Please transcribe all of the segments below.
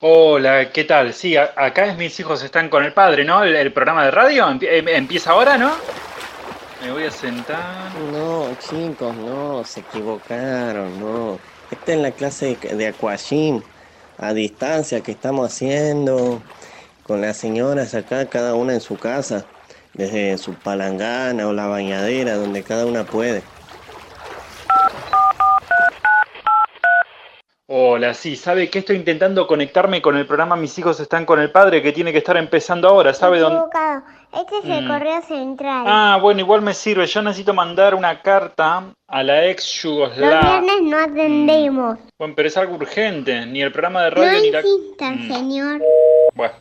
Hola, ¿qué tal? Sí, acá es mis hijos están con el padre, ¿no? El, programa de radio em- empieza ahora, ¿no? Me voy a sentar. No, chicos, no, se equivocaron, no. Esta es la clase de, de a distancia que estamos haciendo con las señoras acá, cada una en su casa, desde su palangana o la bañadera, donde cada una puede. Hola, sí, ¿sabe que estoy intentando conectarme con el programa Mis hijos están con el padre que tiene que estar empezando ahora? ¿Sabe dónde? Este es el Mm. correo central. Ah, bueno, igual me sirve. Yo necesito mandar una carta a la ex Los Yugoslavia. viernes no atendemos. Bueno, pero es algo urgente. Ni el programa de No radio ni la. insista, Mm. señor. Bueno.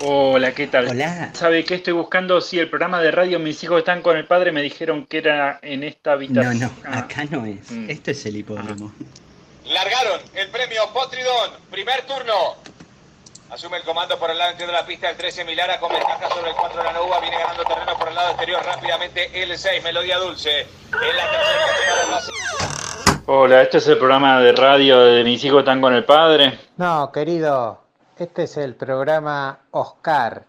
Hola, ¿qué tal? Hola. ¿Sabe qué estoy buscando? Si el programa de radio Mis hijos están con el padre me dijeron que era en esta No, habitación. no, Ah. acá no es. Mm. Esto es el hipódromo. Largaron el premio Potridón, primer turno. Asume el comando por el lado interior de la pista el 13 Milara con ventaja sobre el 4 de la Nuba. Viene ganando terreno por el lado exterior rápidamente el 6 Melodía Dulce. En la tercera. Hola, este es el programa de radio de Mis hijos están con el padre. No, querido, este es el programa Oscar,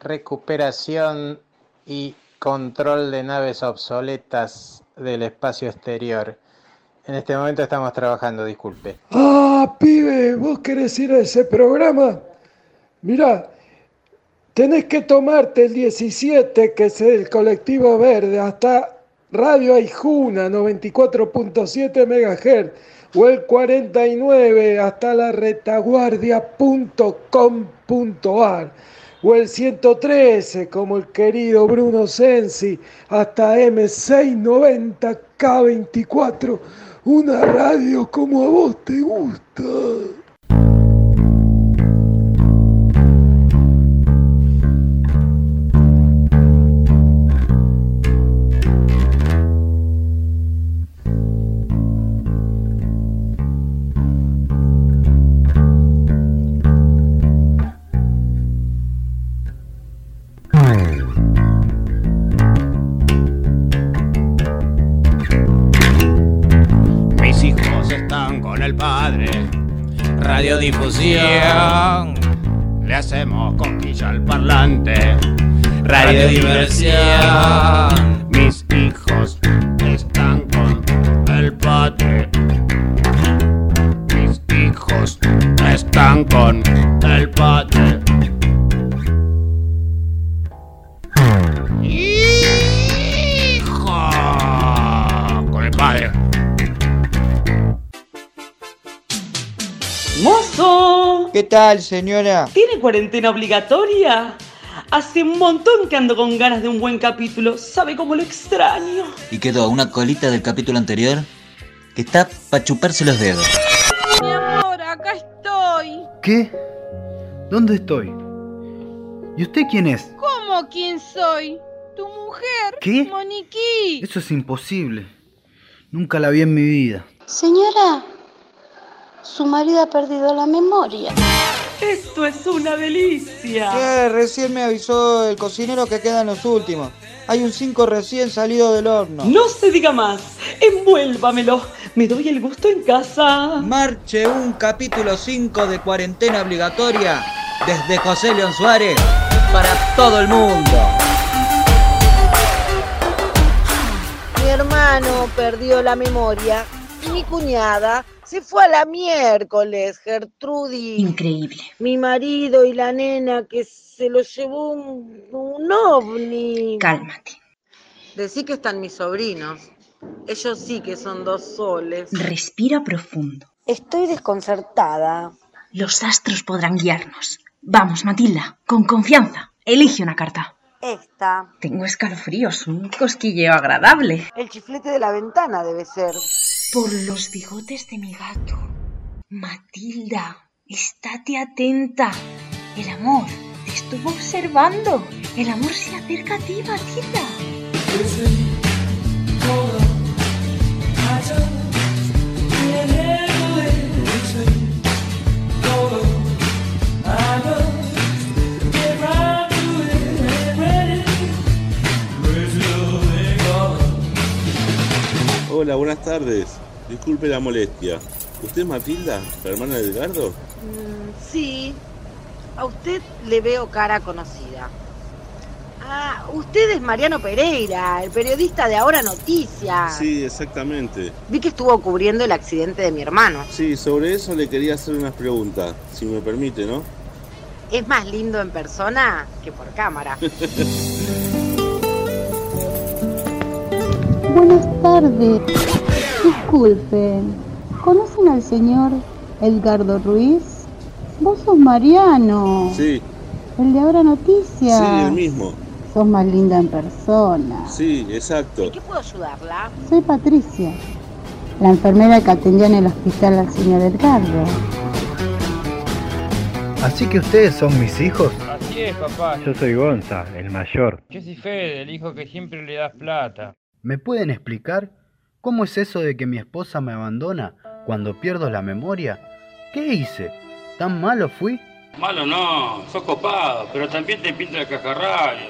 recuperación y control de naves obsoletas del espacio exterior. En este momento estamos trabajando, disculpe. Ah, pibe, ¿vos querés ir a ese programa? Mirá, tenés que tomarte el 17, que es el colectivo verde, hasta Radio Aijuna, 94.7 MHz, o el 49 hasta la retaguardia.com.ar, o el 113, como el querido Bruno Sensi, hasta M690K24, una radio como a vos te gusta. Radiodiversión. Mis hijos están con el padre. Mis hijos están con el padre. Hijo. Con el padre. ¡Mozo! ¿Qué tal, señora? ¿Tiene cuarentena obligatoria? Hace un montón que ando con ganas de un buen capítulo. ¿Sabe cómo lo extraño? ¿Y quedó una colita del capítulo anterior? Que está para chuparse los dedos. Mi amor, acá estoy. ¿Qué? ¿Dónde estoy? ¿Y usted quién es? ¿Cómo quién soy? ¿Tu mujer? ¿Qué? Moniquí. Eso es imposible. Nunca la vi en mi vida. Señora, su marido ha perdido la memoria. Esto es una delicia. Que recién me avisó el cocinero que quedan los últimos. Hay un 5 recién salido del horno. No se diga más. Envuélvamelo. Me doy el gusto en casa. Marche un capítulo 5 de cuarentena obligatoria desde José León Suárez para todo el mundo. Mi hermano perdió la memoria mi cuñada se fue a la miércoles, Gertrudis. Increíble. Mi marido y la nena que se lo llevó un, un ovni. Cálmate. Decí que están mis sobrinos. Ellos sí que son dos soles. Respira profundo. Estoy desconcertada. Los astros podrán guiarnos. Vamos, Matilda, con confianza. Elige una carta. Esta. Tengo escalofríos, un cosquilleo agradable. El chiflete de la ventana debe ser. Por los bigotes de mi gato. Matilda, estate atenta. El amor te estuvo observando. El amor se acerca a ti, Matilda. Hola, buenas tardes. Disculpe la molestia. ¿Usted es Matilda, la hermana de Edgardo? Mm, sí, a usted le veo cara conocida. Ah, usted es Mariano Pereira, el periodista de Ahora Noticias. Sí, exactamente. Vi que estuvo cubriendo el accidente de mi hermano. Sí, sobre eso le quería hacer unas preguntas, si me permite, ¿no? Es más lindo en persona que por cámara. Buenas tardes. Disculpen, ¿conocen al señor Edgardo Ruiz? Vos sos Mariano, Sí, el de Ahora Noticias. sí, el mismo. Sos más linda en persona. Sí, exacto. ¿Qué puedo ayudarla? Soy Patricia, la enfermera que atendía en el hospital al señor Edgardo. Así que ustedes son mis hijos. Así es, papá. Yo soy Gonza, el mayor. Yo soy Fede, el hijo que siempre le das plata. ¿Me pueden explicar cómo es eso de que mi esposa me abandona cuando pierdo la memoria? ¿Qué hice? ¿Tan malo fui? Malo no, sos copado, pero también te pinta el cajarrayo.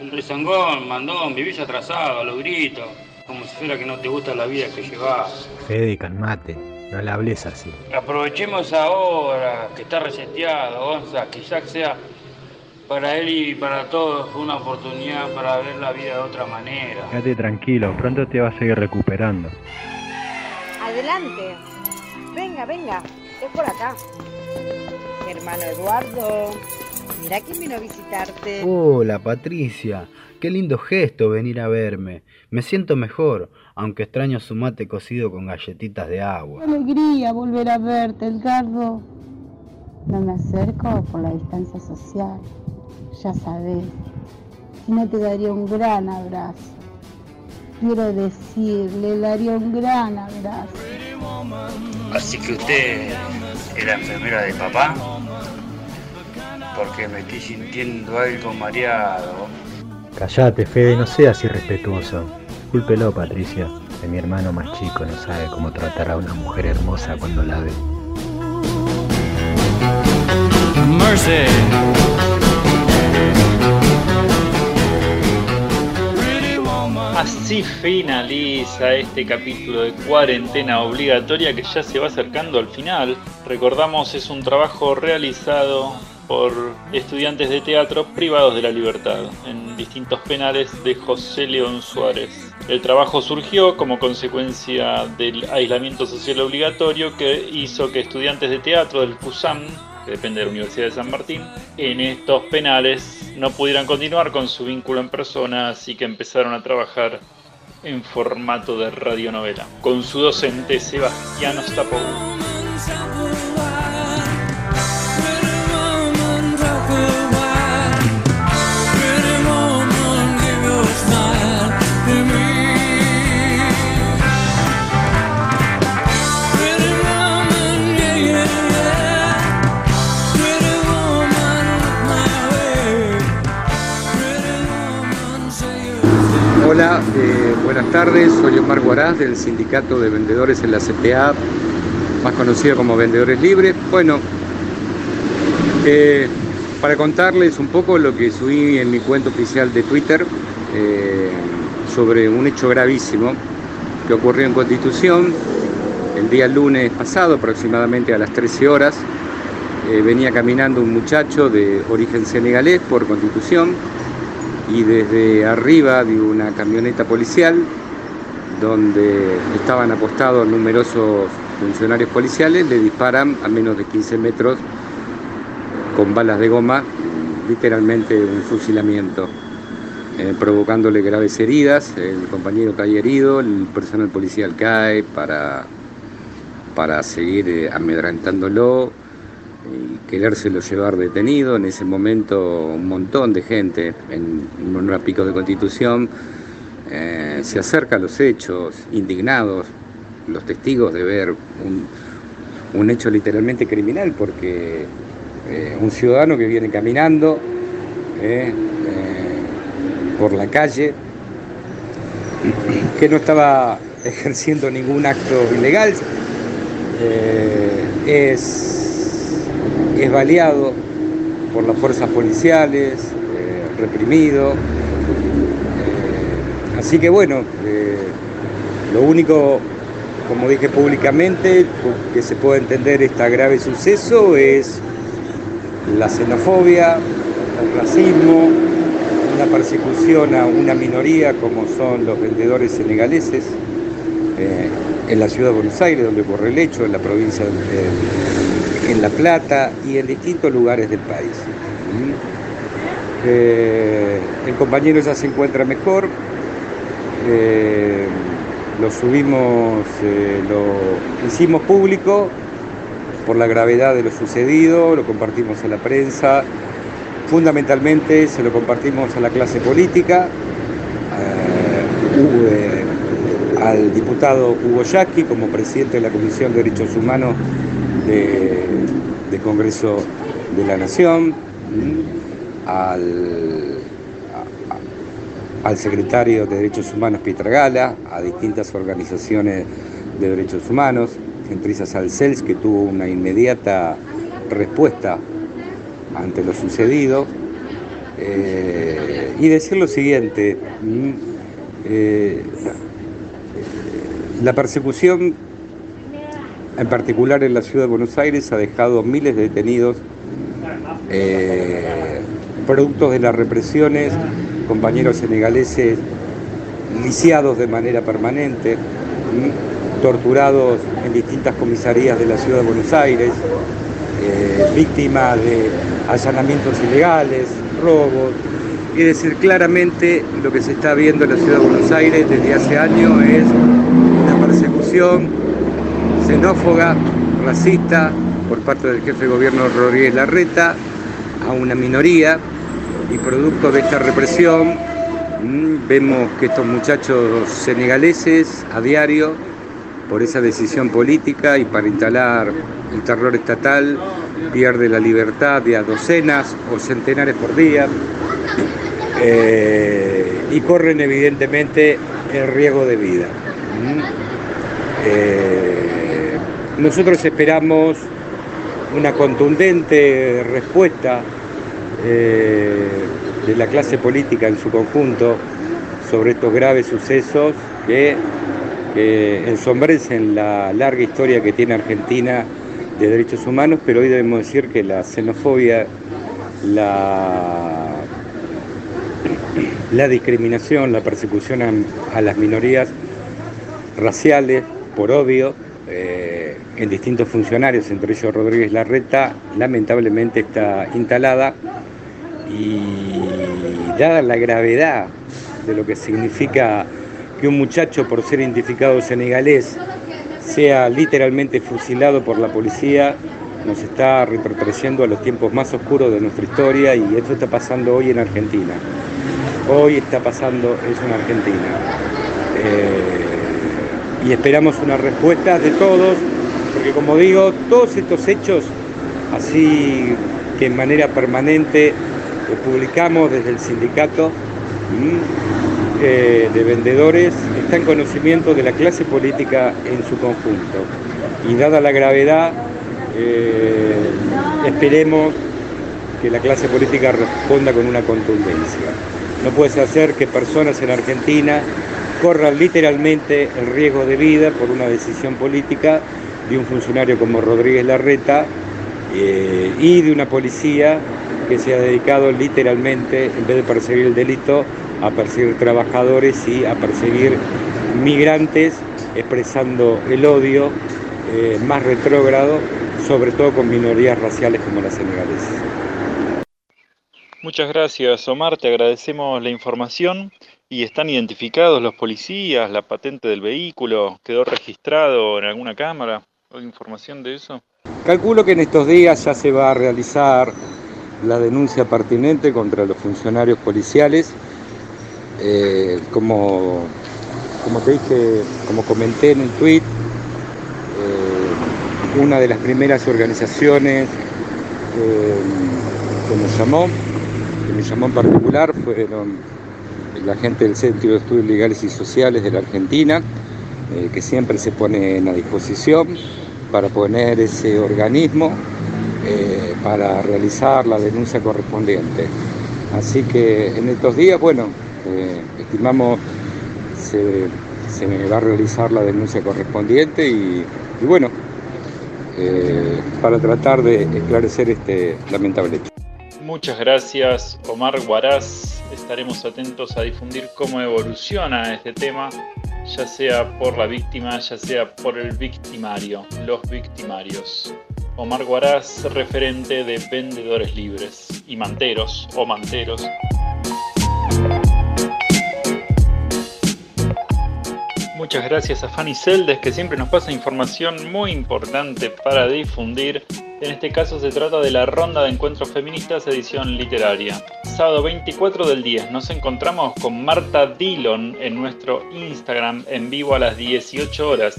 El rezangón, mandón, vivís atrasado, a los gritos, como si fuera que no te gusta la vida que llevas. Fede, calmate, no le hables así. Aprovechemos ahora que está reseteado, Gonza, quizás sea para él y para todos una oportunidad para ver la vida de otra manera. Quédate tranquilo, pronto te vas a ir recuperando. Adelante. Venga, venga. Es por acá. Hermano Eduardo. Mira quién vino a visitarte. Hola Patricia, qué lindo gesto venir a verme. Me siento mejor, aunque extraño su mate cocido con galletitas de agua. Qué alegría volver a verte, Edgardo. No me acerco por la distancia social. Ya sabes, si no te daría un gran abrazo. Quiero decir, le daría un gran abrazo. Así que usted es la enfermera de papá, porque me estoy sintiendo algo mareado. Callate, Fede, no seas irrespetuoso. Cúlpelo, Patricia, que mi hermano más chico no sabe cómo tratar a una mujer hermosa cuando la ve. Así finaliza este capítulo de cuarentena obligatoria que ya se va acercando al final. Recordamos es un trabajo realizado por estudiantes de teatro privados de la libertad en distintos penales de José León Suárez. El trabajo surgió como consecuencia del aislamiento social obligatorio que hizo que estudiantes de teatro del CUSAM, que depende de la Universidad de San Martín, en estos penales no pudieran continuar con su vínculo en persona, así que empezaron a trabajar en formato de radionovela, con su docente Sebastián Ostapou. Hola, eh, buenas tardes. Soy Omar Guaraz del Sindicato de Vendedores en la CTA, más conocido como Vendedores Libres. Bueno, eh, para contarles un poco lo que subí en mi cuenta oficial de Twitter eh, sobre un hecho gravísimo que ocurrió en Constitución el día lunes pasado, aproximadamente a las 13 horas. Venía caminando un muchacho de origen senegalés por Constitución y desde arriba de una camioneta policial donde estaban apostados numerosos funcionarios policiales, le disparan a menos de 15 metros con balas de goma, literalmente un fusilamiento, eh, provocándole graves heridas. El compañero cae herido, el personal policial cae para, para seguir eh, amedrentándolo y querérselo llevar detenido. En ese momento un montón de gente en, en una pico de constitución eh, se acerca a los hechos, indignados, los testigos de ver un, un hecho literalmente criminal, porque eh, un ciudadano que viene caminando eh, por la calle, que no estaba ejerciendo ningún acto ilegal, es, es baleado por las fuerzas policiales, eh, reprimido. Eh, así que bueno, eh, lo único como dije públicamente, que se pueda entender este grave suceso es la xenofobia, el racismo, una persecución a una minoría como son los vendedores senegaleses en la ciudad de Buenos Aires, donde ocurre el hecho, en la provincia en La Plata y en distintos lugares del país. Eh, el compañero ya se encuentra mejor, eh, lo subimos, eh, lo hicimos público por la gravedad de lo sucedido, lo compartimos a la prensa, fundamentalmente se lo compartimos a la clase política, al diputado Hugo Yaqui como presidente de la Comisión de Derechos Humanos de, Congreso de la Nación, al, al secretario de Derechos Humanos Pietra Gala, a distintas organizaciones de derechos humanos, entre ellas al CELS, que tuvo una inmediata respuesta ante lo sucedido, eh, y decir lo siguiente, eh, la persecución, en particular en la ciudad de Buenos Aires, ha dejado miles de detenidos, eh, productos de las represiones, compañeros senegaleses lisiados de manera permanente, torturados en distintas comisarías de la ciudad de Buenos Aires, eh, víctimas de allanamientos ilegales, robos. Y decir claramente lo que se está viendo en la ciudad de Buenos Aires desde hace años es persecución racista por parte del jefe de gobierno Rodríguez Larreta a una minoría y producto de esta represión mm, vemos que estos muchachos senegaleses a diario por esa decisión política y para instalar el terror estatal pierde la libertad de a docenas o centenares por día eh, y corren evidentemente el riesgo de vida. Mm. Eh, nosotros esperamos una contundente respuesta eh, de la clase política en su conjunto sobre estos graves sucesos que, ensombrecen la larga historia que tiene Argentina de derechos humanos, pero hoy debemos decir que la xenofobia, la, la discriminación, la persecución a las minorías raciales, por obvio, eh, en distintos funcionarios, entre ellos Rodríguez Larreta, lamentablemente está instalada y dada la gravedad de lo que significa que un muchacho por ser identificado senegalés sea literalmente fusilado por la policía, nos está retrotrayendo a los tiempos más oscuros de nuestra historia y esto está pasando hoy en Argentina. Hoy está pasando eso en Argentina. Eh, y esperamos una respuesta de todos, porque como digo, todos estos hechos, así que en manera permanente publicamos desde el sindicato eh, de vendedores, está en conocimiento de la clase política en su conjunto. Y dada la gravedad, eh, esperemos que la clase política responda con una contundencia. No puede ser que personas en Argentina corran literalmente el riesgo de vida por una decisión política de un funcionario como Rodríguez Larreta eh, y de una policía que se ha dedicado literalmente, en vez de perseguir el delito, a perseguir trabajadores y a perseguir migrantes, expresando el odio eh, más retrógrado, sobre todo con minorías raciales como las senegaleses. Muchas gracias, Omar. Te agradecemos la información ¿Y están identificados los policías, la patente del vehículo? ¿Quedó registrado en alguna cámara? ¿Hay información de eso? Calculo que en estos días ya se va a realizar la denuncia pertinente contra los funcionarios policiales. Eh, como, como te dije, como comenté en el tweet, eh, una de las primeras organizaciones eh, que me llamó, que me llamó en particular, fueron la gente del Centro de Estudios Legales y Sociales de la Argentina, eh, que siempre se pone a disposición para poner ese organismo eh, para realizar la denuncia correspondiente. Así que en estos días, bueno, eh, estimamos se, se me va a realizar la denuncia correspondiente y, y bueno, para tratar de esclarecer este lamentable hecho. Muchas gracias Omar Guaraz. Estaremos atentos a difundir cómo evoluciona este tema, ya sea por la víctima, ya sea por el victimario, los victimarios. Omar Guaraz, referente de Vendedores Libres y Manteros o Manteros. Muchas gracias a Fanny Celdes que siempre nos pasa información muy importante para difundir. En este caso se trata de la Ronda de Encuentros Feministas edición literaria. Sábado 24 del 10 nos encontramos con Marta Dillon en nuestro Instagram en vivo a las 18 horas.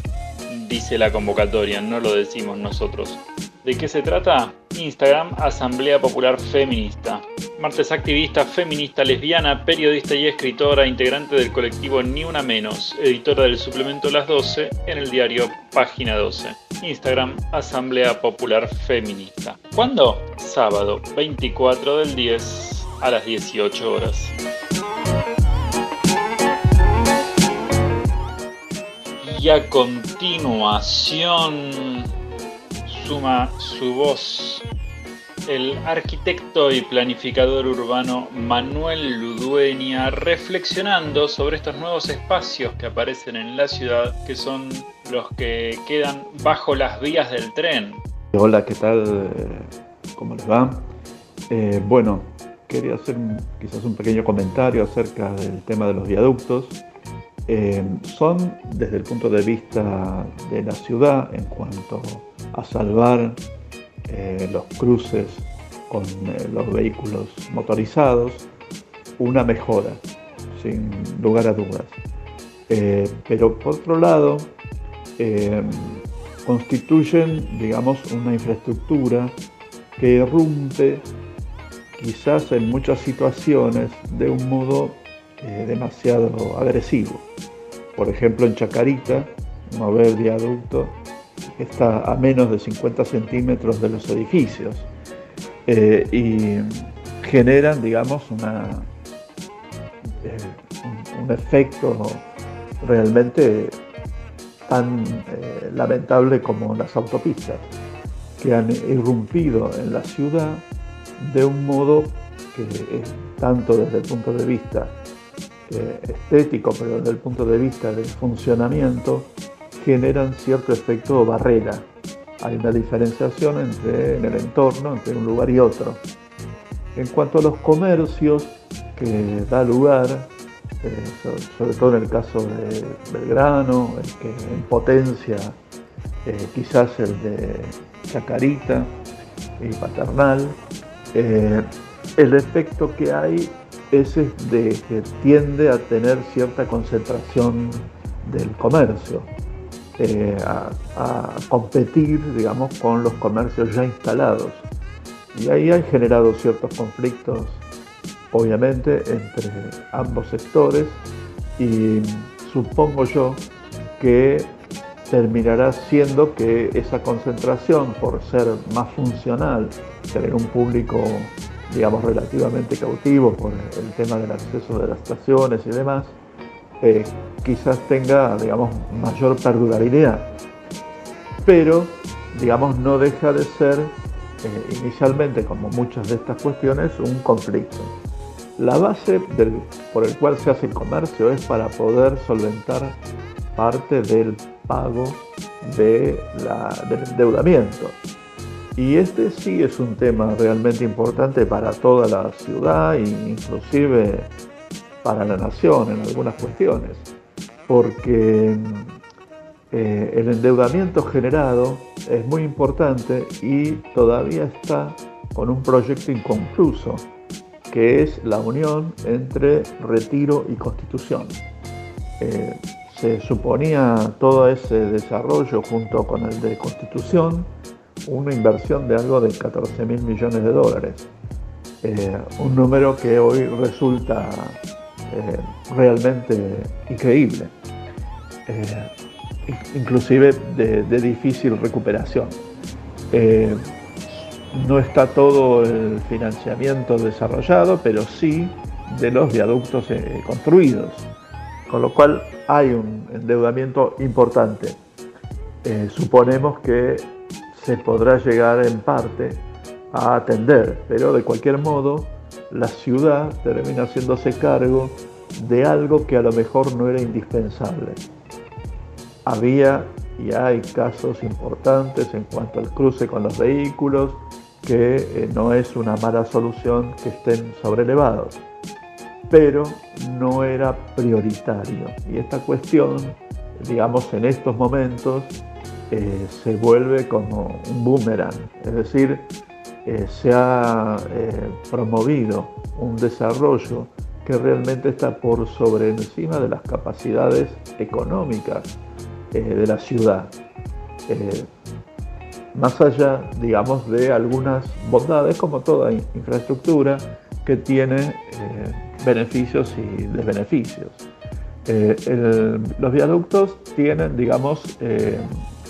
Dice la convocatoria, no lo decimos nosotros. ¿De qué se trata? Instagram Asamblea Popular Feminista. Marta es activista, feminista, lesbiana, periodista y escritora, integrante del colectivo Ni Una Menos, editora del suplemento Las 12 en el diario Página 12. Instagram Asamblea Popular Feminista. ¿Cuándo? Sábado 24 del 10 a las 18 horas. Y a continuación suma su voz el arquitecto y planificador urbano Manuel Ludueña reflexionando sobre estos nuevos espacios que aparecen en la ciudad que son los que quedan bajo las vías del tren. Hola, ¿qué tal? ¿Cómo les va? Eh, bueno, quería hacer quizás un pequeño comentario acerca del tema de los viaductos. Eh, son desde el punto de vista de la ciudad en cuanto a salvar eh, los cruces con eh, los vehículos motorizados, una mejora, sin lugar a dudas. Eh, pero por otro lado, constituyen, digamos, una infraestructura que irrumpe quizás en muchas situaciones de un modo demasiado agresivo. Por ejemplo, en Chacarita, mover viaducto está a menos de 50 centímetros de los edificios eh, y generan, digamos, eh, un, efecto realmente tan eh, lamentable como las autopistas, que han irrumpido en la ciudad de un modo que tanto desde el punto de vista estético, pero desde el punto de vista del funcionamiento, generan cierto efecto barrera. Hay una diferenciación entre en el entorno, entre un lugar y otro. En cuanto a los comercios que da lugar, eh, sobre todo en el caso de Belgrano, en potencia eh, quizás el de Chacarita y Paternal, eh, el efecto que hay es de que tiende a tener cierta concentración del comercio. Eh, a, competir, digamos, con los comercios ya instalados. Y ahí han generado ciertos conflictos, obviamente, entre ambos sectores y supongo yo que terminará siendo que esa concentración, por ser más funcional, tener un público, digamos, relativamente cautivo por el tema del acceso de las estaciones y demás, eh, quizás tenga, digamos, mayor perdurabilidad. Pero, digamos, no deja de ser eh, inicialmente, como muchas de estas cuestiones, un conflicto. La base por el cual se hace el comercio es para poder solventar parte del pago de del endeudamiento. Y este sí es un tema realmente importante para toda la ciudad e inclusive para la nación en algunas cuestiones, porque eh, el endeudamiento generado es muy importante y todavía está con un proyecto inconcluso, que es la unión entre retiro y constitución. Eh, se suponía todo ese desarrollo junto con el de constitución, una inversión de algo de 14 mil millones de dólares. Eh, un número que hoy resulta eh, realmente increíble, inclusive de, difícil recuperación. Eh, no está todo el financiamiento desarrollado, pero sí de los viaductos construidos, con lo cual hay un endeudamiento importante. Eh, suponemos que se podrá llegar en parte a atender, pero de cualquier modo la ciudad termina haciéndose cargo de algo que a lo mejor no era indispensable. Había y hay casos importantes en cuanto al cruce con los vehículos, que eh, no es una mala solución que estén sobrelevados, pero no era prioritario. Y esta cuestión, digamos, en estos momentos eh, se vuelve como un boomerang, es decir, eh, se ha promovido un desarrollo que realmente está por sobre encima de las capacidades económicas de la ciudad más allá, digamos, de algunas bondades, como toda infraestructura, que tiene eh, beneficios y desbeneficios. Eh, los viaductos tienen, digamos, eh,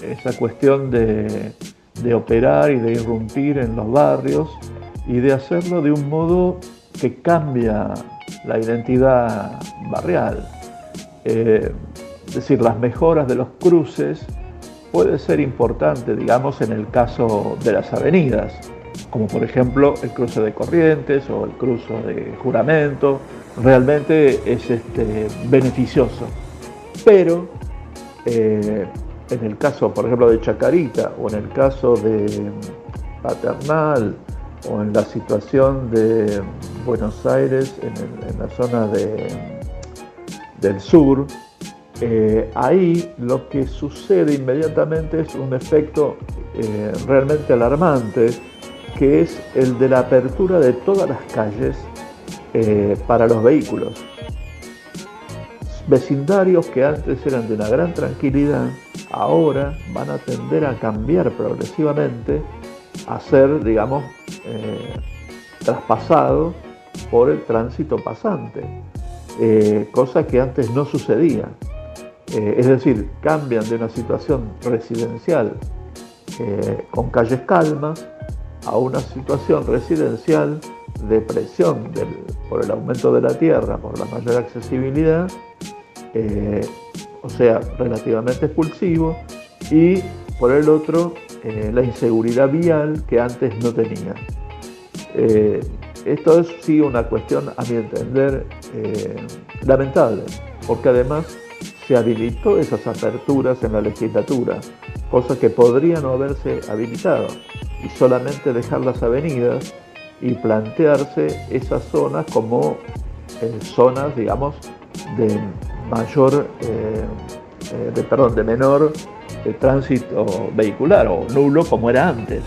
esa cuestión de, de, operar y de irrumpir en los barrios y de hacerlo de un modo que cambia la identidad barrial. es decir, las mejoras de los cruces puede ser importante, digamos, en el caso de las avenidas, como por ejemplo el cruce de Corrientes o el cruce de Juramento, realmente es este, beneficioso. Pero eh, en el caso, por ejemplo, de Chacarita o en el caso de Paternal o en la situación de Buenos Aires, en, la zona del sur, eh, ahí lo que sucede inmediatamente es un efecto eh, realmente alarmante, que es el de la apertura de todas las calles eh, para los vehículos. Vecindarios que antes eran de una gran tranquilidad, ahora van a tender a cambiar progresivamente, a ser, digamos, traspasados por el tránsito pasante, cosa que antes no sucedía. Eh, es decir, cambian de una situación residencial eh, con calles calmas a una situación residencial de presión por el aumento de la tierra, por la mayor accesibilidad, eh, o sea, relativamente expulsivo, y por el otro, la inseguridad vial que antes no tenía. esto es sí una cuestión, a mi entender, lamentable, porque además se habilitó esas aperturas en la legislatura, cosa que podría no haberse habilitado, y solamente dejar las avenidas y plantearse esas zonas como eh, zonas, digamos, de mayor, eh, eh, de, perdón, de menor tránsito vehicular o nulo como era antes,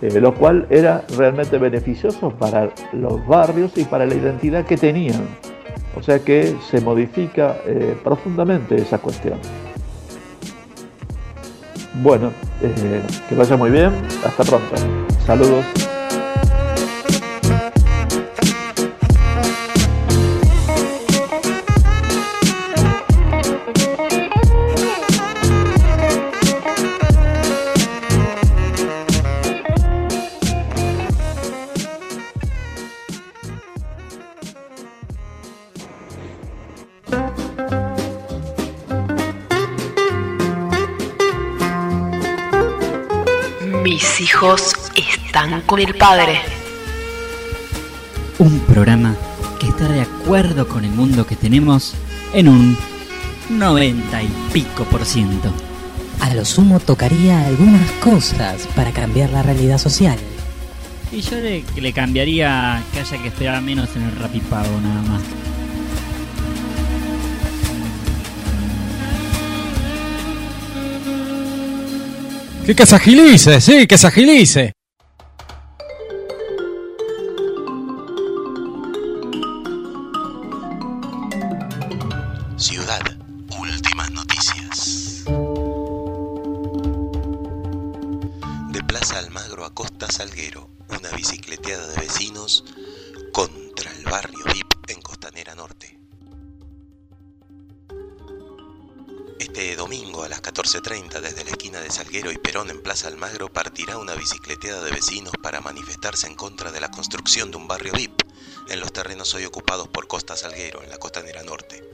lo cual era realmente beneficioso para los barrios y para la identidad que tenían. O sea que se modifica eh, profundamente esa cuestión. Bueno, eh, que vaya muy bien. Hasta pronto. Saludos. Con el Padre. Un programa que está de acuerdo con el mundo que tenemos en un 90 y pico por ciento. A lo sumo tocaría algunas cosas para cambiar la realidad social. Y yo le, le cambiaría que haya que esperar menos en el rapipago nada más. Que, se agilice, sí, que se agilice. Una bicicleteada de vecinos para manifestarse en contra de la construcción de un barrio VIP en los terrenos hoy ocupados por Costa Salguero en la costanera norte.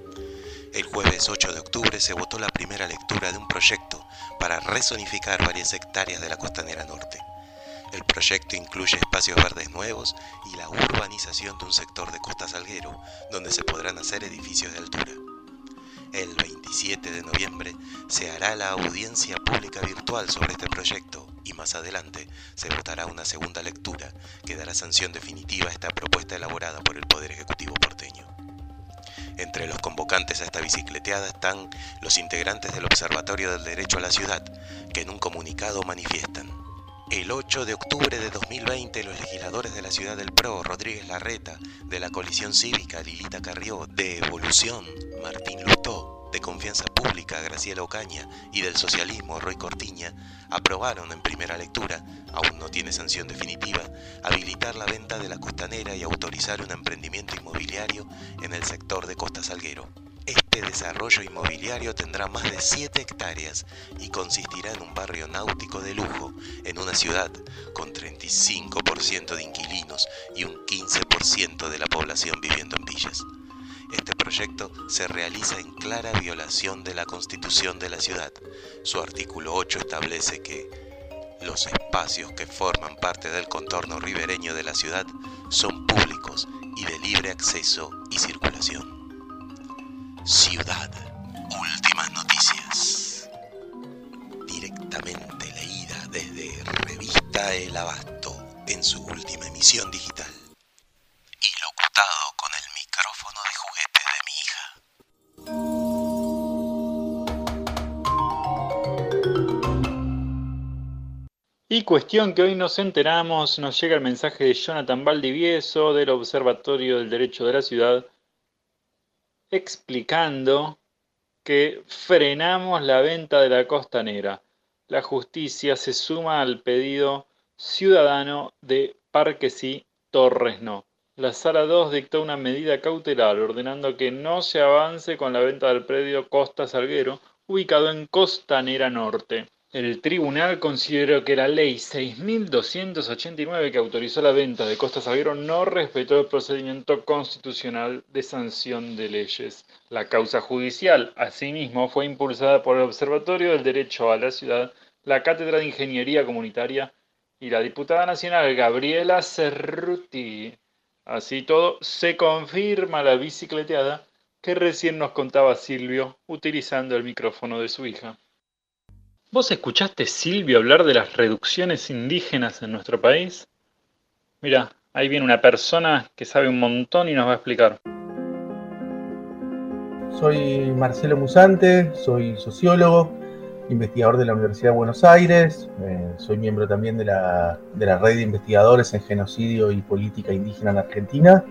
El jueves 8 de octubre se votó la primera lectura de un proyecto para rezonificar varias hectáreas de la costanera norte. El proyecto incluye espacios verdes nuevos y la urbanización de un sector de Costa Salguero, donde se podrán hacer edificios de altura. El 27 de noviembre se hará la audiencia pública virtual sobre este proyecto y más adelante se votará una segunda lectura que dará sanción definitiva a esta propuesta elaborada por el Poder Ejecutivo porteño. Entre los convocantes a esta bicicleteada están los integrantes del Observatorio del Derecho a la Ciudad, que en un comunicado manifiestan el 8 de octubre de 2020, los legisladores de la ciudad del PRO, Rodríguez Larreta, de la coalición cívica, Lilita Carrió, de Evolución, Martín Lutó, de Confianza Pública, Graciela Ocaña, y del socialismo, Roy Cortiña, aprobaron en primera lectura, aún no tiene sanción definitiva, habilitar la venta de la costanera y autorizar un emprendimiento inmobiliario en el sector de Costa Salguero. Este desarrollo inmobiliario tendrá más de 7 hectáreas y consistirá en un barrio náutico de lujo en una ciudad con 35% de inquilinos y un 15% de la población viviendo en villas. Este proyecto se realiza en clara violación de la constitución de la ciudad. Su artículo 8 establece que los espacios que forman parte del contorno ribereño de la ciudad son públicos y de libre acceso y circulación. Ciudad. Últimas noticias. Directamente leída desde Revista El Abasto en su última emisión digital. Y locutado con el micrófono de juguete de mi hija. Y cuestión que hoy nos enteramos, nos llega el mensaje de Jonathan Valdivieso del Observatorio del Derecho de la Ciudad explicando que frenamos la venta de la costanera. La justicia se suma al pedido ciudadano de Parques y Torres No. La Sala 2 dictó una medida cautelar ordenando que no se avance con la venta del predio Costa Salguero, ubicado en Costanera Norte. El tribunal consideró que la ley 6.289 que autorizó la venta de Costa Salguero no respetó el procedimiento constitucional de sanción de leyes. La causa judicial, asimismo, fue impulsada por el Observatorio del Derecho a la Ciudad, la Cátedra de Ingeniería Comunitaria y la diputada nacional Gabriela Cerruti. Así todo, se confirma la bicicleteada que recién nos contaba Silvio utilizando el micrófono de su hija. ¿Vos escuchaste Silvio hablar de las reducciones indígenas en nuestro país? Mira, ahí viene una persona que sabe un montón y nos va a explicar. Soy Marcelo Musante, soy sociólogo, investigador de la Universidad de Buenos Aires, eh, soy miembro también de la, de la red de investigadores en genocidio y política indígena en Argentina.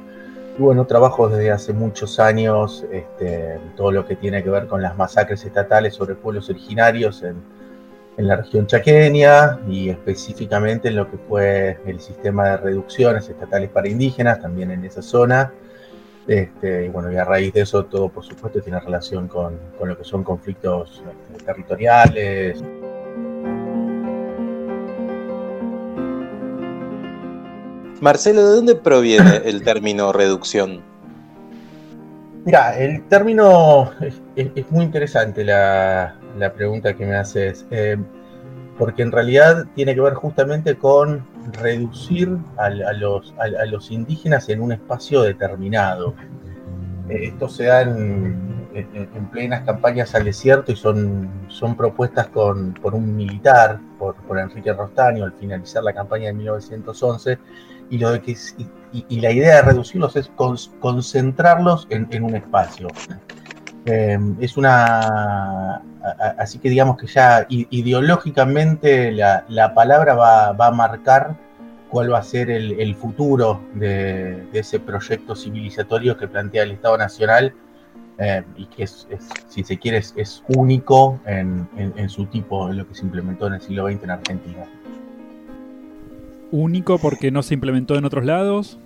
Y bueno, trabajo desde hace muchos años este, todo lo que tiene que ver con las masacres estatales sobre pueblos originarios en, en la región chaqueña y específicamente en lo que fue el sistema de reducciones estatales para indígenas, también en esa zona. Este, y bueno, y a raíz de eso todo, por supuesto, tiene relación con, con lo que son conflictos este, territoriales. Marcelo, ¿de dónde proviene el término reducción? Mira, el término es, es- es muy interesante la, la pregunta que me haces, eh, porque en realidad tiene que ver justamente con reducir a, los, a- los indígenas en un espacio determinado. Eh, esto se da en, en- en plenas campañas al desierto y son, propuestas con, por un militar, por, Enrique Rostaño, al finalizar la campaña de 1911, y, lo de que, y, la idea de reducirlos es cons- concentrarlos en, en un espacio. Eh, es una. Así que digamos que ya ideológicamente la, la palabra va, va a marcar cuál va a ser el, el futuro de, de ese proyecto civilizatorio que plantea el Estado Nacional eh, y que si se quiere, es, es único en, en- en su tipo, en lo que se implementó en el siglo XX en Argentina. Único porque no se implementó en otros lados.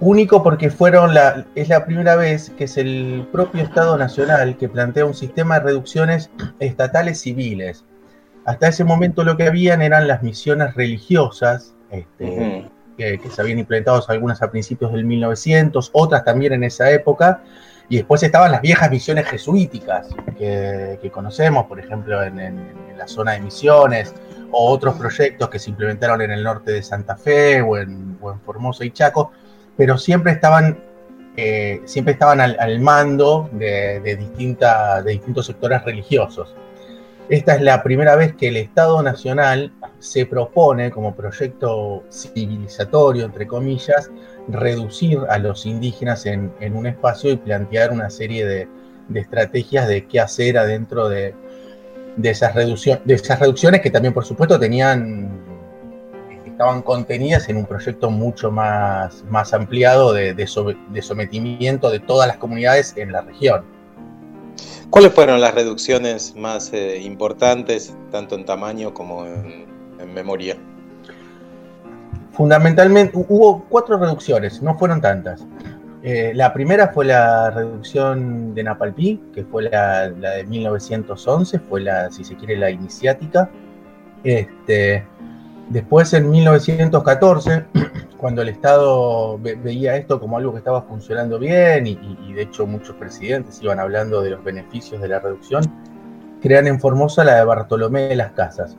Único porque fueron la, es la primera vez que es el propio Estado Nacional que plantea un sistema de reducciones estatales civiles. Hasta ese momento lo que habían eran las misiones religiosas, este, que, que se habían implementado algunas a principios del 1900, otras también en esa época, Y después estaban las viejas misiones jesuíticas que, que conocemos, por ejemplo, en, en, en, la zona de Misiones, o otros proyectos que se implementaron en el norte de Santa Fe o en, o en Formosa y Chaco, pero siempre estaban, eh, siempre estaban al, mando de, de, distintos sectores religiosos. Esta es la primera vez que el Estado Nacional se propone como proyecto civilizatorio, entre comillas, reducir a los indígenas en, un espacio y plantear una serie de, de, estrategias de qué hacer adentro de, de, esas de esas reducciones que también, por supuesto, tenían estaban contenidas en un proyecto mucho más, más ampliado de, de, de sometimiento de todas las comunidades en la región. ¿Cuáles fueron las reducciones más eh, importantes, tanto en tamaño como en, en memoria? Fundamentalmente hubo cuatro reducciones, no fueron tantas. Eh, la primera fue la reducción de Napalpí, que fue la, la, de 1911, fue la, si se quiere, la iniciática. Este, después, en 1914, cuando el Estado ve, veía esto como algo que estaba funcionando bien, y, de hecho muchos presidentes iban hablando de los beneficios de la reducción, crean en Formosa la de Bartolomé de las Casas,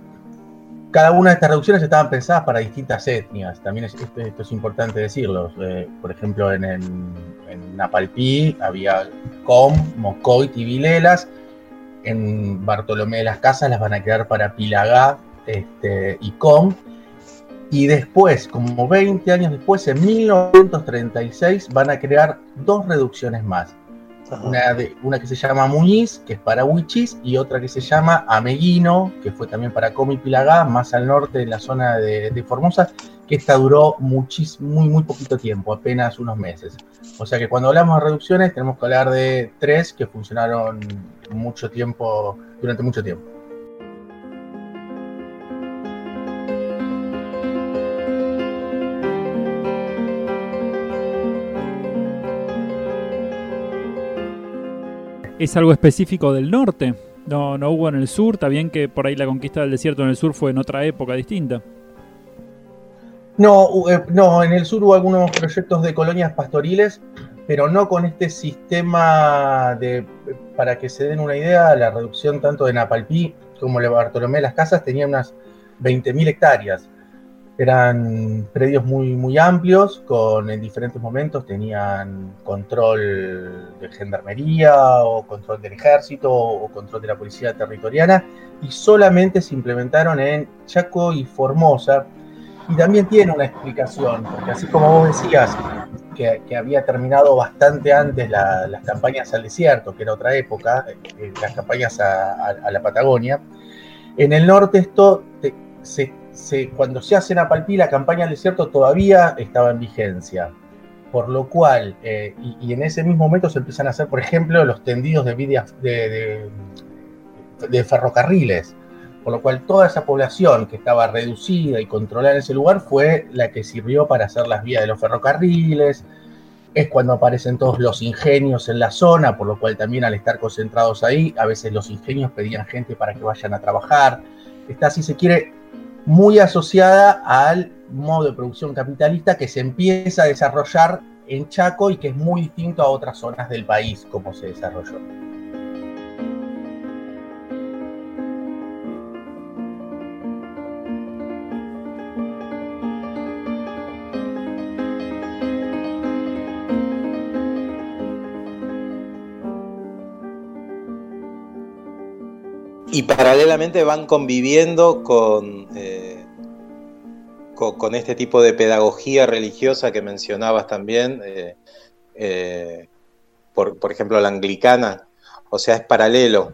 cada una de estas reducciones estaban pensadas para distintas etnias. También es, esto, es importante decirlo. Eh, por ejemplo, en, en, en, Napalpí había Com, Mocoit y Vilelas. En Bartolomé de las Casas las van a crear para Pilagá este, y Com. Y después, como 20 años después, en 1936, van a crear dos reducciones más. Una, de, una, que se llama Muñiz, que es para Huichis, y otra que se llama Ameguino, que fue también para Comi Pilagá, más al norte, en la zona de, de, Formosa, que esta duró muchis, muy, muy poquito tiempo, apenas unos meses. O sea que cuando hablamos de reducciones, tenemos que hablar de tres que funcionaron mucho tiempo, durante mucho tiempo. ¿Es algo específico del norte? No, no hubo en el sur, está bien que por ahí la conquista del desierto en el sur fue en otra época distinta. No, eh, no, en el sur hubo algunos proyectos de colonias pastoriles, pero no con este sistema de, para que se den una idea, la reducción tanto de Napalpí como de Bartolomé de las Casas tenía unas 20.000 hectáreas. Eran predios muy, muy amplios, con en diferentes momentos tenían control de gendarmería o control del ejército o control de la policía territoriana y solamente se implementaron en Chaco y Formosa. Y también tiene una explicación, porque así como vos decías que, que había terminado bastante antes la, las campañas al desierto, que era otra época, eh, las campañas a, la Patagonia, en el norte esto se se, cuando se hace en Apalpí, la campaña del desierto todavía estaba en vigencia. Por lo cual, eh, y, y, en ese mismo momento se empiezan a hacer, por ejemplo, los tendidos de, de, de, de, ferrocarriles. Por lo cual, toda esa población que estaba reducida y controlada en ese lugar fue la que sirvió para hacer las vías de los ferrocarriles. Es cuando aparecen todos los ingenios en la zona, por lo cual también al estar concentrados ahí, a veces los ingenios pedían gente para que vayan a trabajar. Está, si se quiere, muy asociada al modo de producción capitalista que se empieza a desarrollar en Chaco y que es muy distinto a otras zonas del país como se desarrolló. Y paralelamente van conviviendo con, eh, con, este tipo de pedagogía religiosa que mencionabas también, eh, eh, por, por, ejemplo la anglicana, o sea, es paralelo.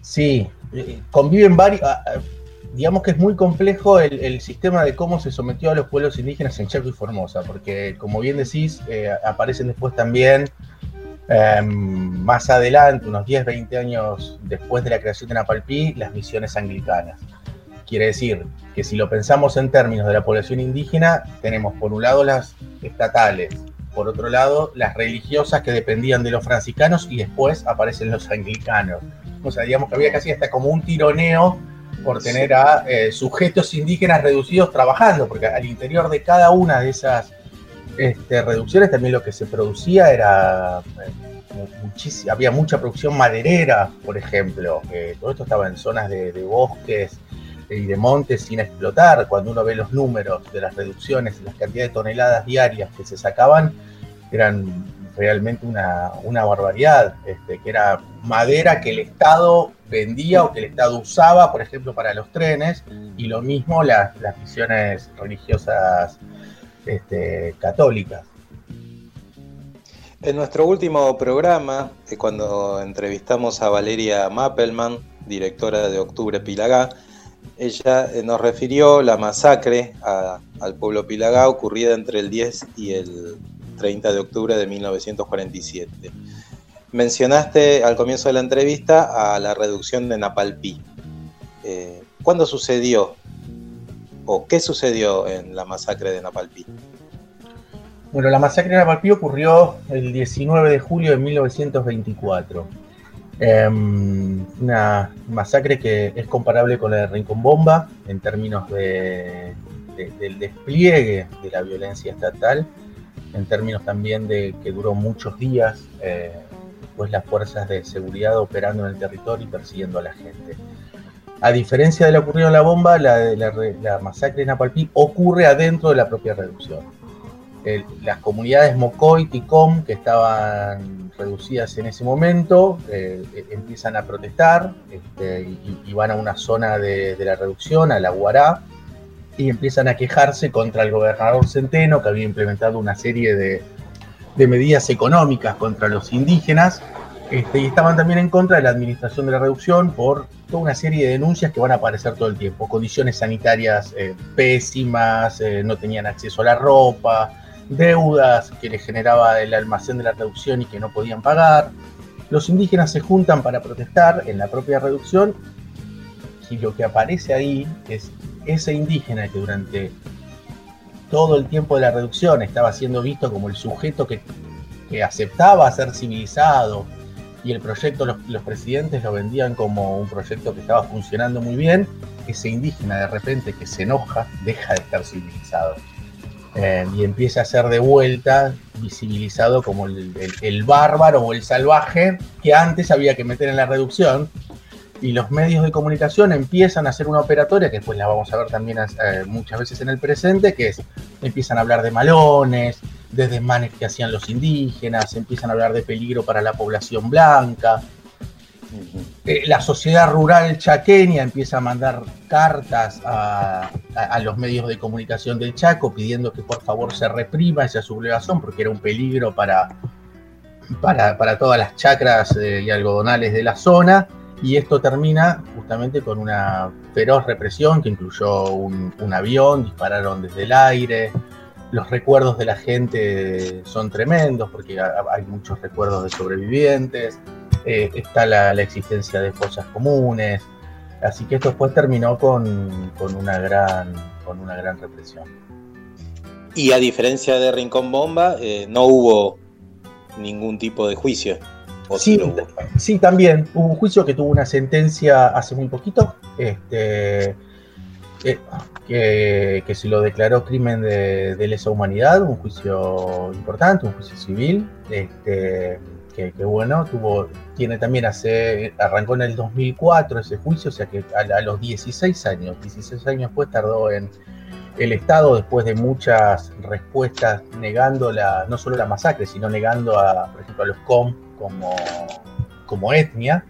Sí, conviven varios, digamos que es muy complejo el, el, sistema de cómo se sometió a los pueblos indígenas en Chaco y Formosa, porque como bien decís, aparecen después también eh, más adelante, unos 10, 20 años después de la creación de Napalpí, las misiones anglicanas. Quiere decir que si lo pensamos en términos de la población indígena, tenemos por un lado las estatales, por otro lado las religiosas que dependían de los franciscanos y después aparecen los anglicanos. O sea, digamos que había casi hasta como un tironeo por tener a eh, sujetos indígenas reducidos trabajando, porque al interior de cada una de esas este, reducciones también lo que se producía era eh, había mucha producción maderera, por ejemplo. todo esto estaba en zonas de, bosques y de montes sin explotar. Cuando uno ve los números de las reducciones, las cantidades de toneladas diarias que se sacaban, eran realmente una, barbaridad, este, que era madera que el Estado vendía o que el Estado usaba, por ejemplo, para los trenes, y lo mismo las, las religiosas este, católicas. En nuestro último programa, eh, cuando entrevistamos a Valeria Mappelman, directora de Octubre Pilagá, ella eh, nos refirió la masacre al pueblo Pilagá ocurrida entre el 10 y el 30 de octubre de 1947. Mencionaste al comienzo de la entrevista a la reducción de Napalpí. Eh, ¿Cuándo sucedió o qué sucedió en la masacre de Napalpí? Bueno, la masacre de Napalpí ocurrió el 19 de julio de 1924. Em, una masacre que es comparable con la de Rincón Bomba en términos de, del despliegue de la violencia estatal, en términos también de que duró muchos días, eh, pues las fuerzas de seguridad operando en el territorio y persiguiendo a la gente. A diferencia de lo ocurrido en la bomba, la, masacre en Napalpí ocurre adentro de la propia reducción. las comunidades Mocoy y Com, que estaban reducidas en ese momento, eh, e, empiezan a protestar este, y, van a una zona de, la reducción, a la Guará, y empiezan a quejarse contra el gobernador Centeno, que había implementado una serie de medidas económicas contra los indígenas, este, y estaban también en contra de la administración de la reducción por toda una serie de denuncias que van a aparecer todo el tiempo. Condiciones sanitarias eh, pésimas, eh, no tenían acceso a la ropa, deudas que les generaba el almacén de la reducción y que no podían pagar. Los indígenas se juntan para protestar en la propia reducción y lo que aparece ahí es ese indígena que durante todo el tiempo de la reducción estaba siendo visto como el sujeto que, que aceptaba ser civilizado, y el proyecto los, presidentes lo vendían como un proyecto que estaba funcionando muy bien, ese indígena de repente que se enoja deja de estar civilizado. Eh, y empieza a ser de vuelta visibilizado como el, bárbaro o el salvaje que antes había que meter en la reducción. Y los medios de comunicación empiezan a hacer una operatoria, que después la vamos a ver también eh, muchas veces en el presente, que es, empiezan a hablar de malones, de desmanes que hacían los indígenas, empiezan a hablar de peligro para la población blanca. Eh, la sociedad rural chaqueña empieza a mandar cartas a, los medios de comunicación del Chaco pidiendo que por favor se reprima esa sublevación porque era un peligro para, para, todas las chacras eh, y algodonales de la zona. Y esto termina justamente con una feroz represión que incluyó un, un avión, dispararon desde el aire, los recuerdos de la gente son tremendos porque hay muchos recuerdos de sobrevivientes, eh, está la, existencia de fosas comunes, así que esto después terminó con, una, gran, con una gran represión. Y a diferencia de Rincón Bomba, eh, no hubo ningún tipo de juicio. sí, sí, también. Hubo un juicio que tuvo una sentencia hace muy poquito. Este, eh, que, se lo declaró crimen de, lesa humanidad, un juicio importante, un juicio civil, este, que, bueno, tuvo, tiene también hace, arrancó en el 2004 ese juicio, o sea que a, los 16 años, 16 años después tardó en el Estado, después de muchas respuestas negando la, no solo la masacre, sino negando a, por ejemplo, a los COM como, como etnia,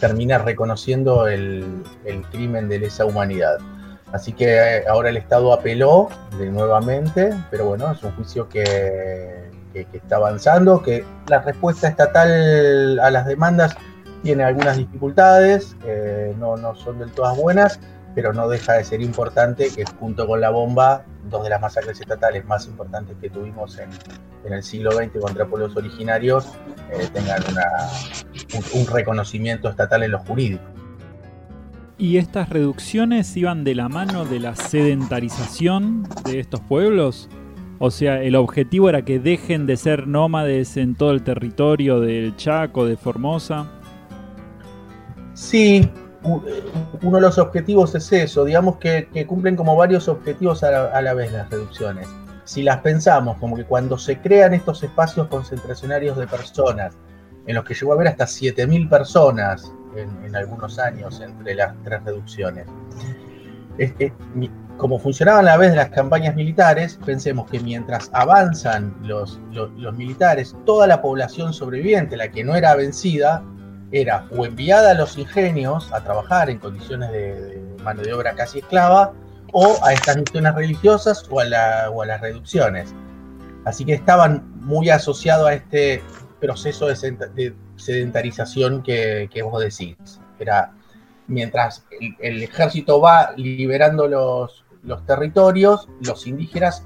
termina reconociendo el, el crimen de lesa humanidad. Así que eh, ahora el Estado apeló de nuevamente, pero bueno, es un juicio que, está avanzando, que la respuesta estatal a las demandas tiene algunas dificultades, eh, no, no son del todas buenas, pero no deja de ser importante que junto con la bomba, dos de las masacres estatales más importantes que tuvimos en, el siglo XX contra pueblos originarios, eh, tengan un reconocimiento estatal en lo jurídico. ¿Y estas reducciones iban de la mano de la sedentarización de estos pueblos? O sea, el objetivo era que dejen de ser nómades en todo el territorio del Chaco, de Formosa. Sí, uno de los objetivos es eso, digamos que, cumplen como varios objetivos a la, vez las reducciones. si las pensamos como que cuando se crean estos espacios concentracionarios de personas, en los que llegó a haber hasta 7.000 personas en, algunos años entre las tres reducciones, como funcionaban a la vez de las campañas militares, pensemos que mientras avanzan los, los, militares, toda la población sobreviviente, la que no era vencida, era o enviada a los ingenios a trabajar en condiciones de, mano de obra casi esclava, o a estas misiones religiosas o a, las reducciones. Así que estaban muy asociados a este proceso de, sedentarización que, que vos decís. Era mientras el, ejército va liberando los, los territorios, los indígenas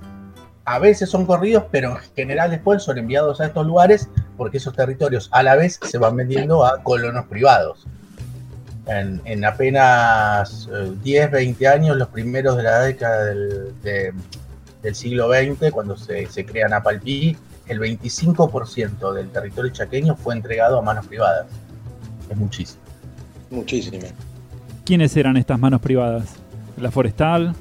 a veces son corridos, pero en general después son enviados a estos lugares porque esos territorios a la vez se van vendiendo a colonos privados. En, apenas 10, eh, 20 años, los primeros de la década del, siglo XX, cuando se, se crea Napalpí, el 25% del territorio chaqueño fue entregado a manos privadas. Es muchísimo. Muchísimo. ¿Quiénes eran estas manos privadas? ¿La forestal?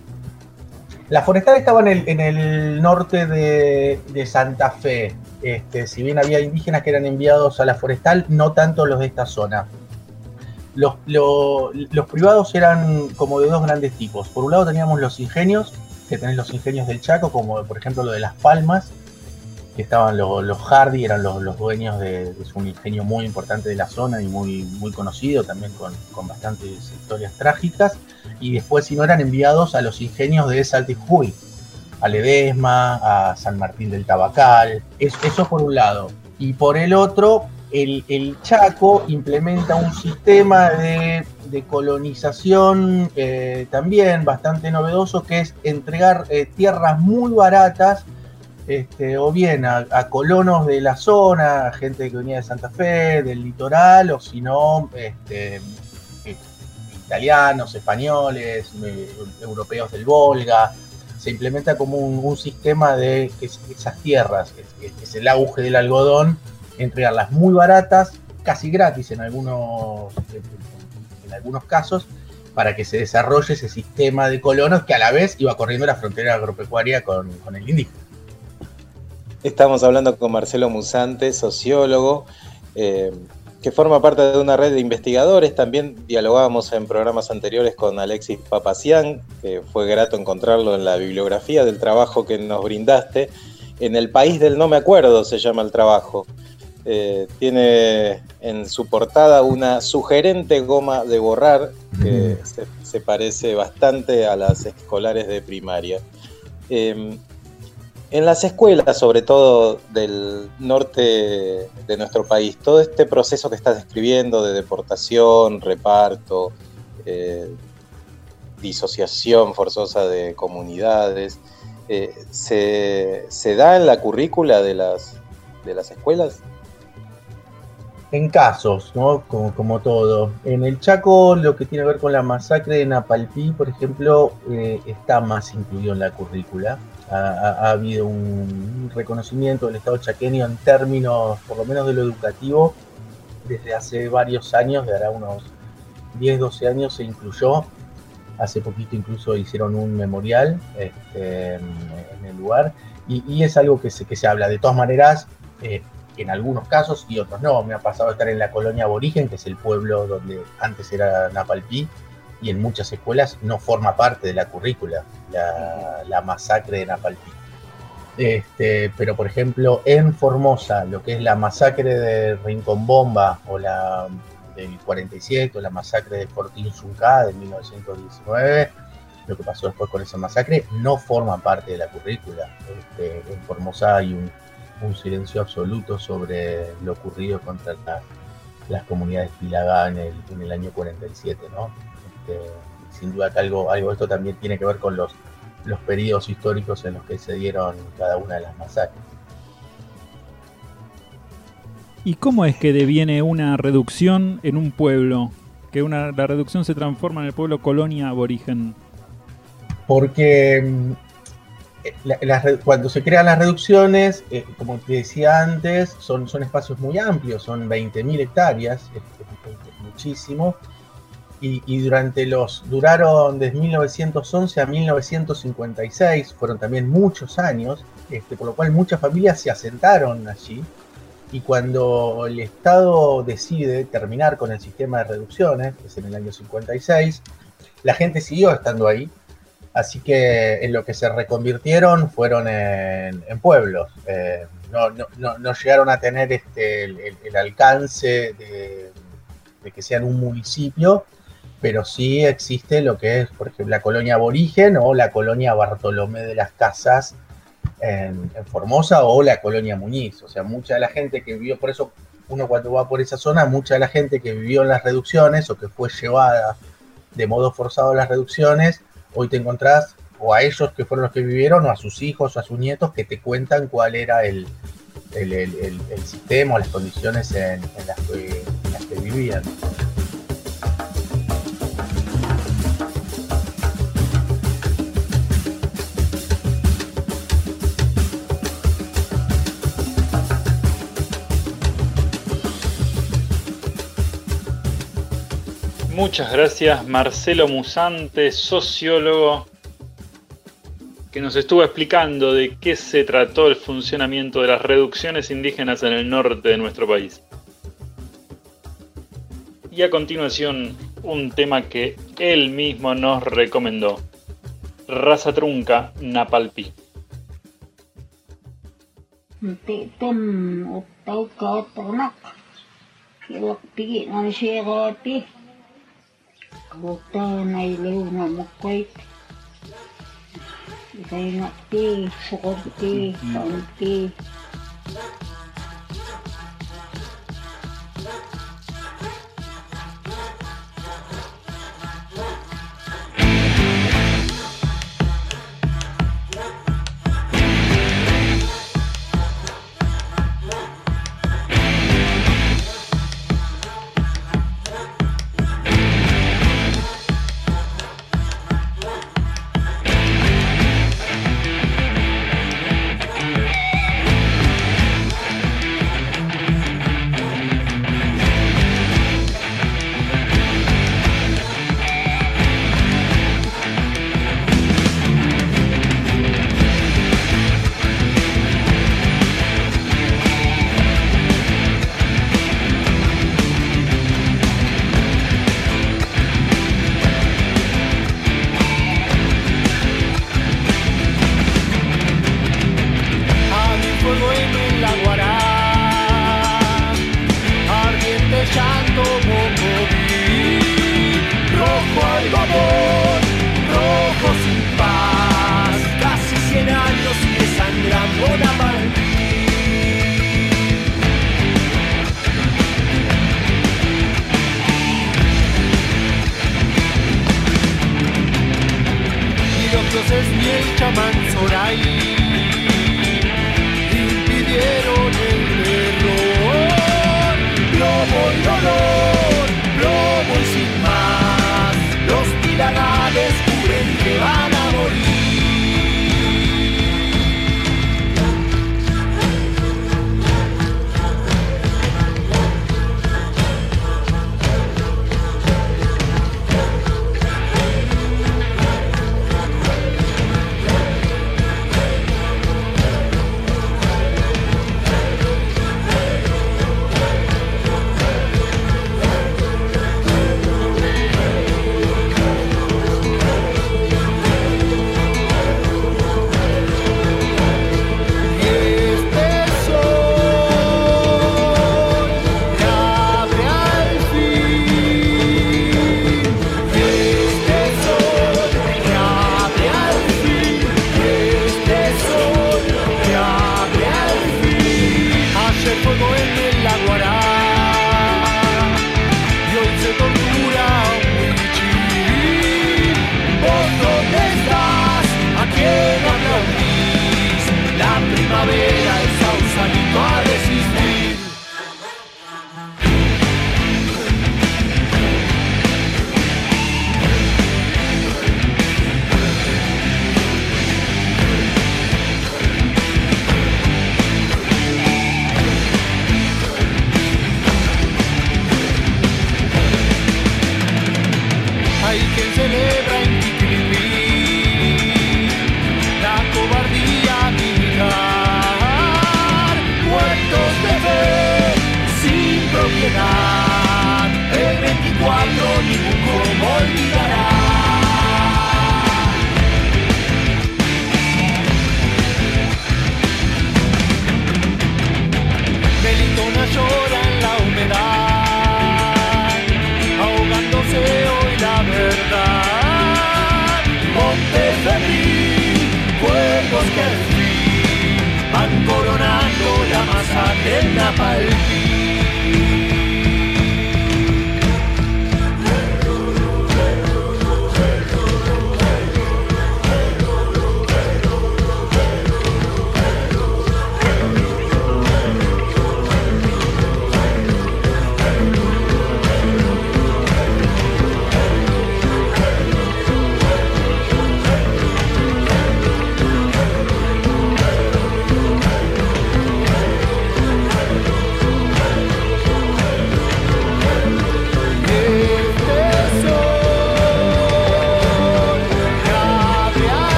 La forestal estaba en el, norte de, Santa Fe. Este, si bien había indígenas que eran enviados a la forestal, no tanto los de esta zona. Los, los privados eran como de dos grandes tipos. Por un lado teníamos los ingenios, que tenés los ingenios del Chaco, como por ejemplo lo de Las Palmas, que estaban los, Hardy, eran los, dueños de, un ingenio muy importante de la zona y muy, muy conocido, también con, bastantes historias trágicas, y después si no eran enviados a los ingenios de Saltijuy, a Ledesma, a San Martín del Tabacal, eso, por un lado. Y por el otro, el, Chaco implementa un sistema de, colonización eh, también bastante novedoso, que es entregar eh, tierras muy baratas este, o bien a, colonos de la zona, gente que venía de Santa Fe, del litoral, o si no, este, italianos, españoles, eh, europeos del Volga. Se implementa como un, sistema de que esas tierras, que, es el auge del algodón, entregarlas muy baratas, casi gratis en algunos, en algunos casos, para que se desarrolle ese sistema de colonos que a la vez iba corriendo la frontera agropecuaria con, con el indígena. Estamos hablando con Marcelo Musante, sociólogo, eh, que forma parte de una red de investigadores. También dialogábamos en programas anteriores con Alexis Papacián, que fue grato encontrarlo en la bibliografía del trabajo que nos brindaste. En el país del no me acuerdo se llama el trabajo. Eh, tiene en su portada una sugerente goma de borrar que se, parece bastante a las escolares de primaria. Eh, en las escuelas, sobre todo del norte de nuestro país, todo este proceso que estás describiendo de deportación, reparto, eh, disociación forzosa de comunidades, eh, ¿se, da en la currícula de las, de las escuelas? En casos, ¿no? Como, todo. En el Chaco, lo que tiene que ver con la masacre de Napalpí, por ejemplo, eh, está más incluido en la currícula ha, habido un reconocimiento del Estado chaqueño en términos, por lo menos de lo educativo, desde hace varios años, de ahora unos 10, 12 años se incluyó. Hace poquito incluso hicieron un memorial este, en el lugar y, es algo que se, que se habla. De todas maneras, eh, en algunos casos y otros no. Me ha pasado estar en la colonia Aborigen, que es el pueblo donde antes era Napalpí, y en muchas escuelas no forma parte de la currícula la, masacre de Napalpí. Este, pero por ejemplo en Formosa, lo que es la masacre de Rincón Bomba o la del 47 o la masacre de Fortín Sunca de 1919, lo que pasó después con esa masacre no forma parte de la currícula. Este, en Formosa hay un, silencio absoluto sobre lo ocurrido contra las comunidades Pilagá en el, en el año 47, ¿no? Sin duda que algo, algo de esto también tiene que ver con los, los periodos históricos en los que se dieron cada una de las masacres. ¿Y cómo es que deviene una reducción en un pueblo? Que una, la reducción se transforma en el pueblo colonia aborigen. Porque mm, cuando se crean las reducciones, eh, como te decía antes, son, son espacios muy amplios, son 20.000 hectáreas, es, muchísimo y, durante los, duraron desde 1911 a 1956, fueron también muchos años, este, por lo cual muchas familias se asentaron allí. Y cuando el Estado decide terminar con el sistema de reducciones, que es en el año 56, la gente siguió estando ahí. Así que en lo que se reconvirtieron fueron en, pueblos. Eh, no, no, no, llegaron a tener este, el, alcance de que sean un municipio, pero sí existe lo que es, por ejemplo, la colonia aborigen o la colonia Bartolomé de las Casas en, Formosa o la colonia Muñiz. O sea, mucha de la gente que vivió, por eso uno cuando va por esa zona, mucha de la gente que vivió en las reducciones o que fue llevada de modo forzado a las reducciones, hoy te encontrás o a ellos que fueron los que vivieron o a sus hijos o a sus nietos que te cuentan cuál era el, el, el- sistema o las condiciones en las que vivían. Muchas gracias Marcelo Musante, sociólogo, que nos estuvo explicando de qué se trató el funcionamiento de las reducciones indígenas en el norte de nuestro país. Y a continuación, un tema que él mismo nos recomendó. Raza trunca, Napalpi. buto na ilaw na mukwait Ikay nga ti, sukunti, kaunti.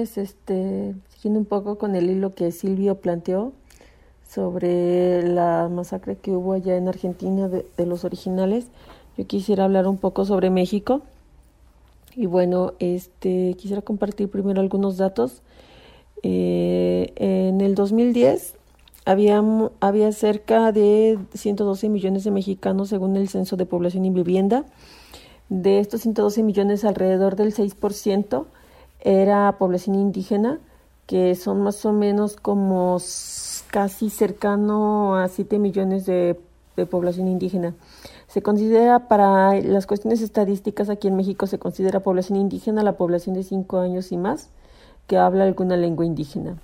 Noches, este, siguiendo un poco con el hilo que Silvio planteó sobre la masacre que hubo allá en Argentina de, los originales, yo quisiera hablar un poco sobre México. Y bueno, este, quisiera compartir primero algunos datos. Eh, en el 2010 había, había cerca de 112 millones de mexicanos según el Censo de Población y Vivienda. De estos 112 millones, alrededor del 6% era población indígena, que son más o menos como casi cercano a 7 millones de, población indígena. Se considera para las cuestiones estadísticas aquí en México, se considera población indígena la población de 5 años y más que habla alguna lengua indígena.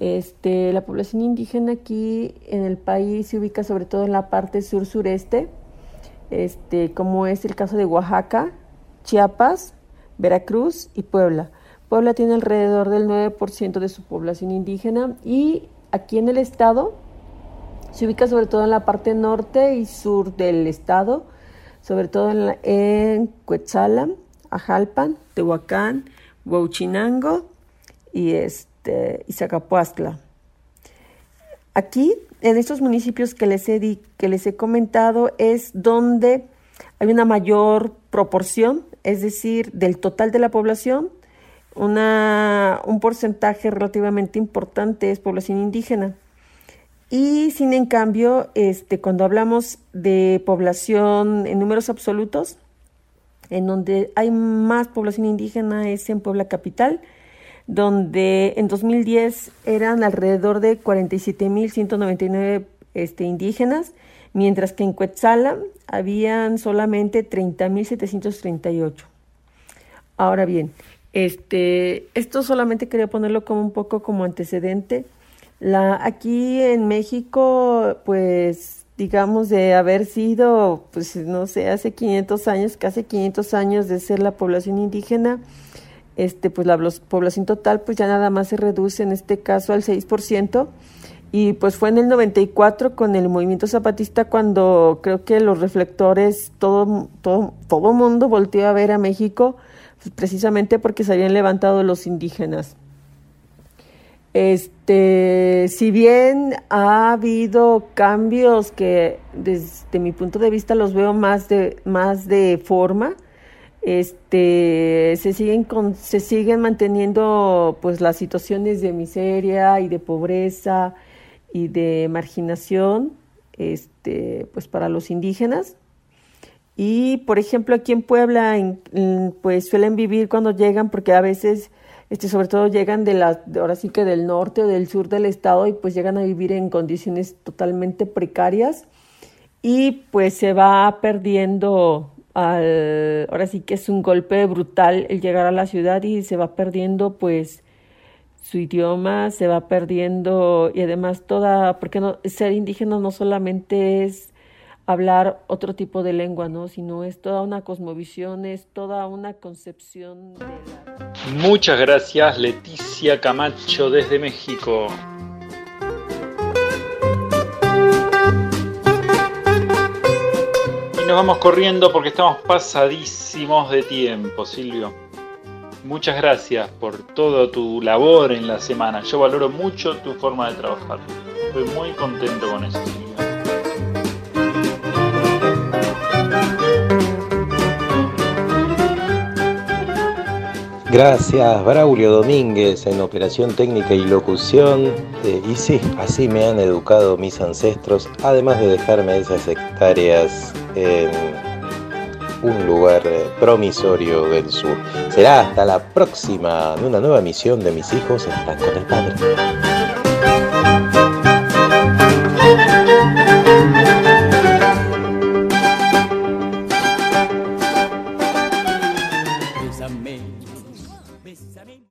Este, la población indígena aquí en el país se ubica sobre todo en la parte sur-sureste, este, como es el caso de Oaxaca, Chiapas, Veracruz y Puebla. Puebla tiene alrededor del 9% de su población indígena y aquí en el estado se ubica sobre todo en la parte norte y sur del estado, sobre todo en, la, en Ajalpan, Tehuacán, Huauchinango y, este. Aquí, en estos municipios que les, he que les he comentado, es donde hay una mayor proporción es decir, del total de la población, una, un porcentaje relativamente importante es población indígena. Y sin en cambio, este, cuando hablamos de población en números absolutos, en donde hay más población indígena es en Puebla Capital, donde en 2010 eran alrededor de 47.199 este, indígenas mientras que en Cuetzala habían solamente 30.738. Ahora bien, este, esto solamente quería ponerlo como un poco como antecedente. La, aquí en México, pues digamos de haber sido, pues no sé, hace 500 años, casi 500 años de ser la población indígena, este, pues la población total pues ya nada más se reduce en este caso al 6%. Y pues fue en el 94 con el movimiento zapatista cuando creo que los reflectores, todo, todo, todo mundo volteó a ver a México, precisamente porque se habían levantado los indígenas. Este, si bien ha habido cambios que desde mi punto de vista los veo más de, más de forma, este, se siguen con, se siguen manteniendo pues las situaciones de miseria y de pobreza y de marginación este, pues para los indígenas. Y por ejemplo aquí en Puebla pues suelen vivir cuando llegan porque a veces este, sobre todo llegan de la, ahora sí que del norte o del sur del estado y pues llegan a vivir en condiciones totalmente precarias y pues se va perdiendo ahora sí que es un golpe brutal el llegar a la ciudad y se va perdiendo pues su idioma se va perdiendo y además toda, porque no, ser indígena no solamente es hablar otro tipo de lengua, ¿no? Sino es toda una cosmovisión, es toda una concepción de. Muchas gracias Leticia Camacho desde México. Y nos vamos corriendo porque estamos pasadísimos de tiempo, Silvio. Muchas gracias por toda tu labor en la semana. Yo valoro mucho tu forma de trabajar. Estoy muy contento con eso. Gracias, Braulio Domínguez en operación técnica y locución. Eh, y sí, así me han educado mis ancestros, además de dejarme esas hectáreas en un lugar eh, promisorio del sur. Será hasta la próxima en una nueva misión de mis hijos están con el padre.